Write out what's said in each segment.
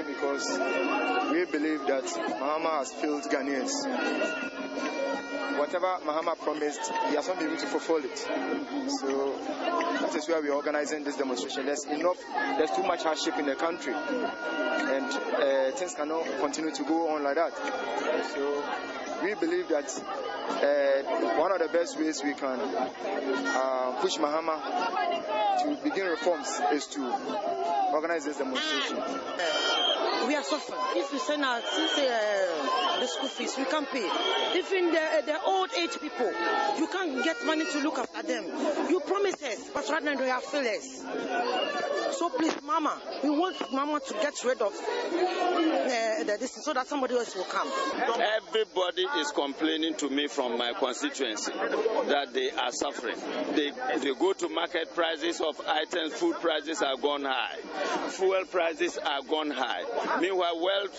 because we believe that Mahama has failed Ghanaians. Whatever Mahama promised, he has not been able to fulfill it. So that is why we are organizing this demonstration. There's enough, there's too much hardship in the country, and uh, things cannot continue to go on like that. So we believe that uh, one of the best ways we can uh, push Mahama to begin reforms is to organize this demonstration. We are suffering. If we send our since, uh, the school fees, we can't pay. Even the, the old age people, you can't get money to look after them. You promise us, but right now they are failures. So please, Mama, we want Mama to get rid of uh, the, this so that somebody else will come. Everybody is complaining to me from my constituency that they are suffering. They, they go to market prices of items, food prices are gone high, fuel prices are gone high. Meanwhile, world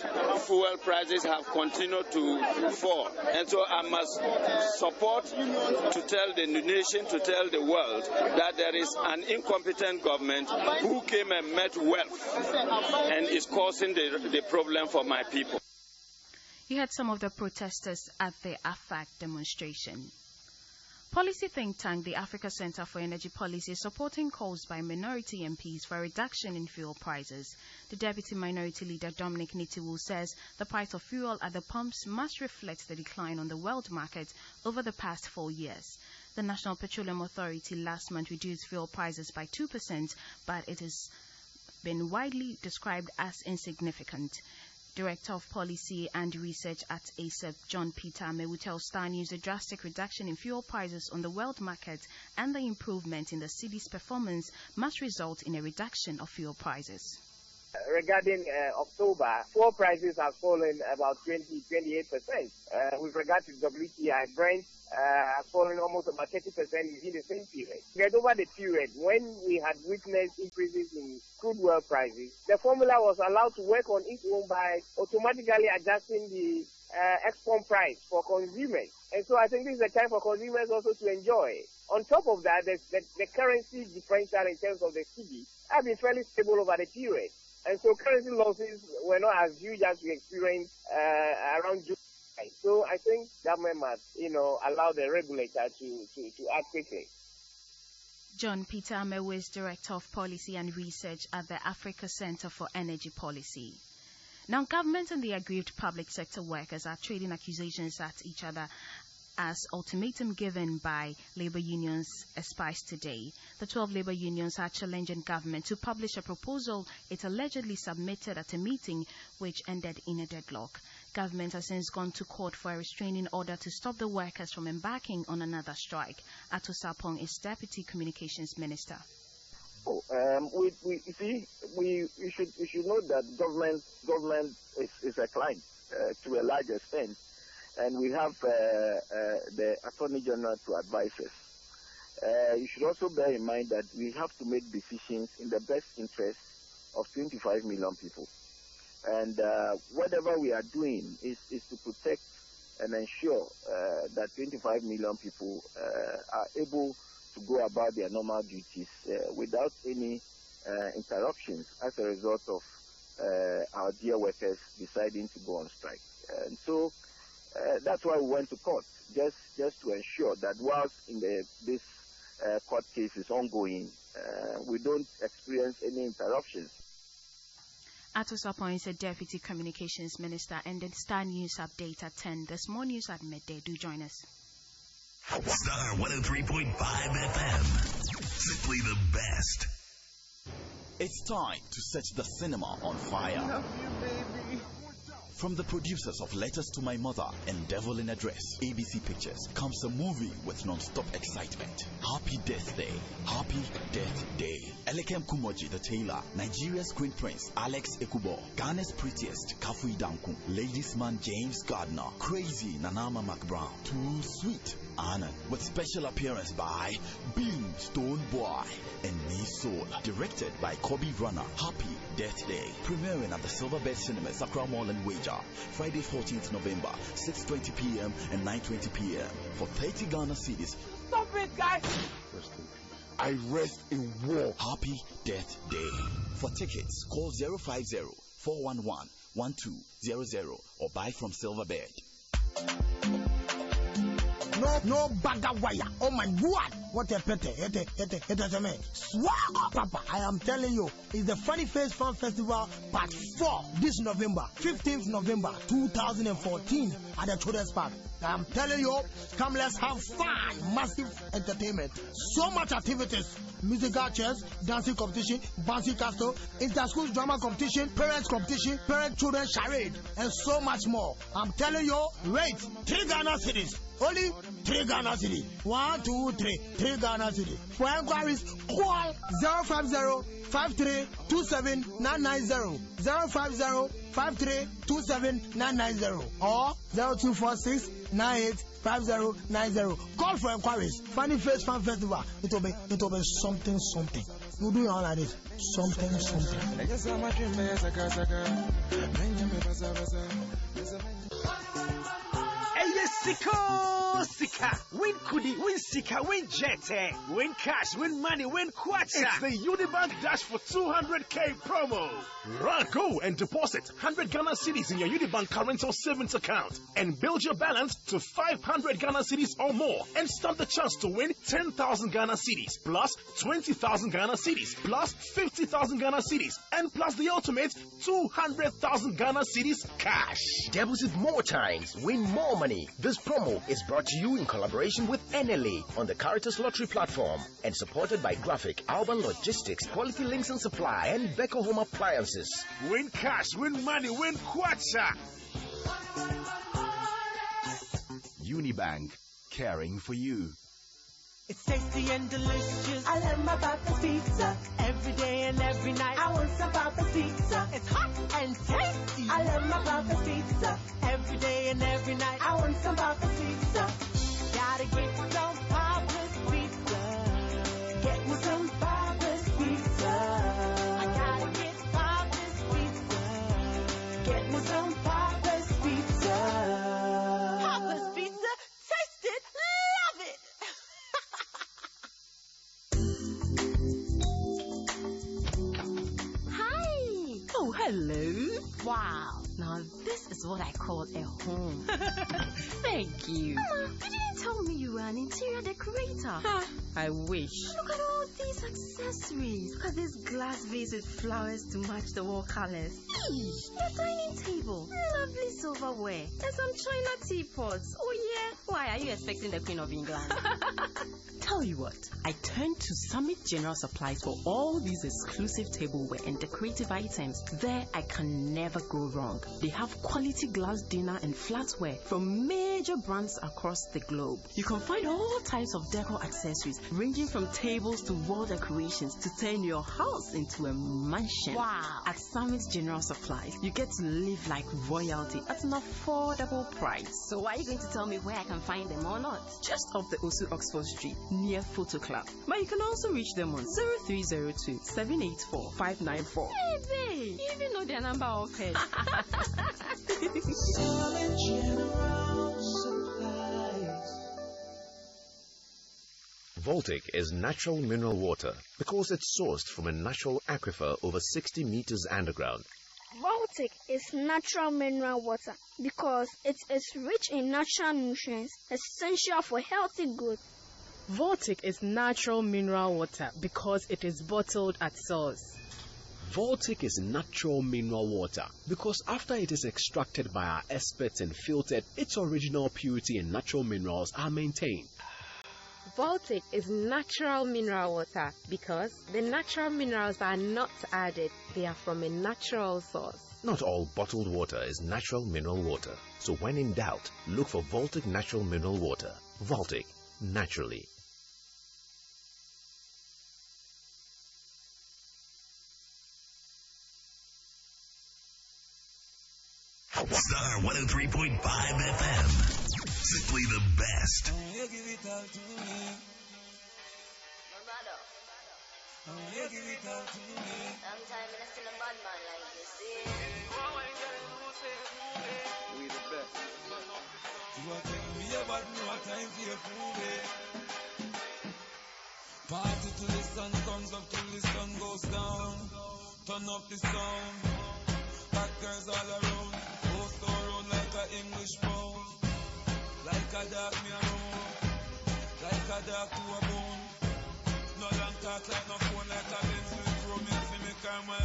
fuel prices have continued to fall. And so I must support to tell the nation, to tell the world that there is an incompetent government who came and met wealth and is causing the, the problem for my people. You heard some of the protesters at the AFAG demonstration. Policy think tank, the Africa Center for Energy Policy, is supporting calls by minority MPs for a reduction in fuel prices. The Deputy Minority Leader Dominic Nitiwul says the price of fuel at the pumps must reflect the decline on the world market over the past four years. The National Petroleum Authority last month reduced fuel prices by 2%, but it has been widely described as insignificant. Director of Policy and Research at ACEP, John Peter Amewu tells Star News a drastic reduction in fuel prices on the world market and the improvement in the cedi's performance must result in a reduction of fuel prices. Regarding uh, October, fuel prices have fallen about 20, 28%. Uh, with regard to WTI, Brent uh, has fallen almost about 30% within the same period. Yet over the period, when we had witnessed increases in crude oil prices, the formula was allowed to work on its own by automatically adjusting the uh, export price for consumers. And so I think this is a time for consumers also to enjoy. On top of that, the, the, currency differential in terms of the cedi have been fairly stable over the period. And so currency losses were not as huge as we experienced uh, around June. So I think government must, you know, allow the regulator to, to, to act quickly. John Peter Amewu is Director of Policy and Research at the Africa Center for Energy Policy. Now, government and the aggrieved public sector workers are trading accusations at each other as ultimatum given by labor unions expires today. The 12 labor unions are challenging government to publish a proposal it allegedly submitted at a meeting which ended in a deadlock. Government has since gone to court for a restraining order to stop the workers from embarking on another strike. Ato Sapong is Deputy Communications Minister. Oh, um, we, we, you see, we, we should we should know that government government is, is a client uh, to a large extent and we have uh, uh, the Attorney General to advise us. Uh, you should also bear in mind that we have to make decisions in the best interest of 25 million people. And whatever we are doing is, is to protect and ensure that 25 million people uh, are able to go about their normal duties uh, without any interruptions as a result of our dear workers deciding to go on strike. And so uh, that's why we went to court, just just to ensure that whilst in the, this uh, court case is ongoing, uh, we don't experience any interruptions. Ato Sapong is a Deputy Communications Minister and the Star News Update at 10. There's more news at midday. Do join us. Star 103.5 FM. Simply the best. It's time to set the cinema on fire. From the producers of Letters to My Mother and Devil in a Dress, ABC Pictures, comes a movie with non-stop excitement. Happy Death Day. Happy Death Day. Elikem Kumordzie, the tailor, Nigeria's Queen Prince, Alex Ekubo, Ghana's prettiest, Kafui Danku, Ladies Man James Gardiner, Crazy Nana Ama McBrown, Too Sweet, Anna, with special appearance by Beam Stone Boy and Me Soul, directed by Kobi Rana. Happy Death Day, premiering at the Silverbird Cinemas, Accra Mall and Weija. Friday 14th November, 6.20 p.m. and 9.20 p.m. for 30 Ghana cedis. Stop it, guys! I rest in war. Happy Death Day. For tickets, call 050 411 1200 or buy from Silverbird. No, no bagger wire. Oh my God. What a pete. Ete, ete, ete, ete, Swag, Papa. I am telling you, it's the Funny Face Fun Festival Part 4 this November, 15th November 2014 at the Children's Park. I'm telling you, come let's have fun, massive entertainment, so much activities, musical chairs, dancing competition, bouncy castle, inter-school drama competition, parents competition, parent children charade, and so much more. I'm telling you, wait, three Ghana cedis, only three Ghana cedis. One, two, three, three Ghana cedis. For inquiries, call 050 5327 990 050 5327 or 0246 985090. Call for inquiries. Funny Face Fan Festival. It will be it will be something something. You do it all like this. Something something. Hey, Siko Sika. Win Kudi, win Sika, win Jete, win cash, win money, win Kwacha. It's the Unibank Dash for 200k promo. Run, go and deposit 100 Ghana cedis in your Unibank current or savings account and build your balance to 500 Ghana cedis or more and stand the chance to win 10,000 Ghana cedis plus 20,000 Ghana cedis plus 50,000 Ghana cedis and plus the ultimate 200,000 Ghana cedis cash. Deposit more times, win more money. This promo is brought to you in collaboration with NLA on the Caritas Lottery platform and supported by Graphic, Alban Logistics, Quality Links and Supply, and Beko Home Appliances. Win cash, win money, win Kwacha. Unibank, caring for you. It's tasty and delicious. I love my Papa's pizza. Every day and every night. I want some Papa's pizza. It's hot and tasty. I love my Papa's pizza. Every day and every night. I want some Papa's pizza. Gotta get some hello. Wow. Now this is what I call a home. Thank you. Mama, you didn't tell me you were an interior decorator. Huh, I wish. Look at all these accessories. Look at this glass vase with flowers to match the wall colors. Eesh, your dining table. Lovely silverware. And some china teapots. Oh yeah. Why are you expecting the Queen of England? Tell you what, I turned to Summit General Supplies for all these exclusive tableware and decorative items. There, I can never go wrong. They have quality glass dinner and flatware from major brands across the globe. You can find all types of decor accessories, ranging from tables to wall decorations to turn your house into a mansion. Wow. At Summit General Supplies, you get to live like royalty at an affordable price. So why are you going to tell me where I can find them or not? Just off the Osu Oxford Street, near Photo Club. But you can also reach them on 0302 784 594. Hey, babe, you even know their number of head. Voltic is natural mineral water because it's sourced from a natural aquifer over 60 meters underground. Voltic is natural mineral water because it is rich in natural nutrients essential for healthy growth. Voltic is natural mineral water because it is bottled at source. Voltic is natural mineral water because after it is extracted by our experts and filtered, its original purity and natural minerals are maintained. Voltic is natural mineral water because the natural minerals are not added, they are from a natural source. Not all bottled water is natural mineral water, so when in doubt, look for Voltic natural mineral water. Voltic, naturally. Star 103.5 FM. Simply the best. Sometime I still a bad man like. We the best. You me time for? Party till the sun comes up, till the sun goes down. Turn up the sound. Bad girls all around. Post around like a English pound. Like a dark me around. Like a dark to a start like no phone like a Benz. Throw me, see me car, my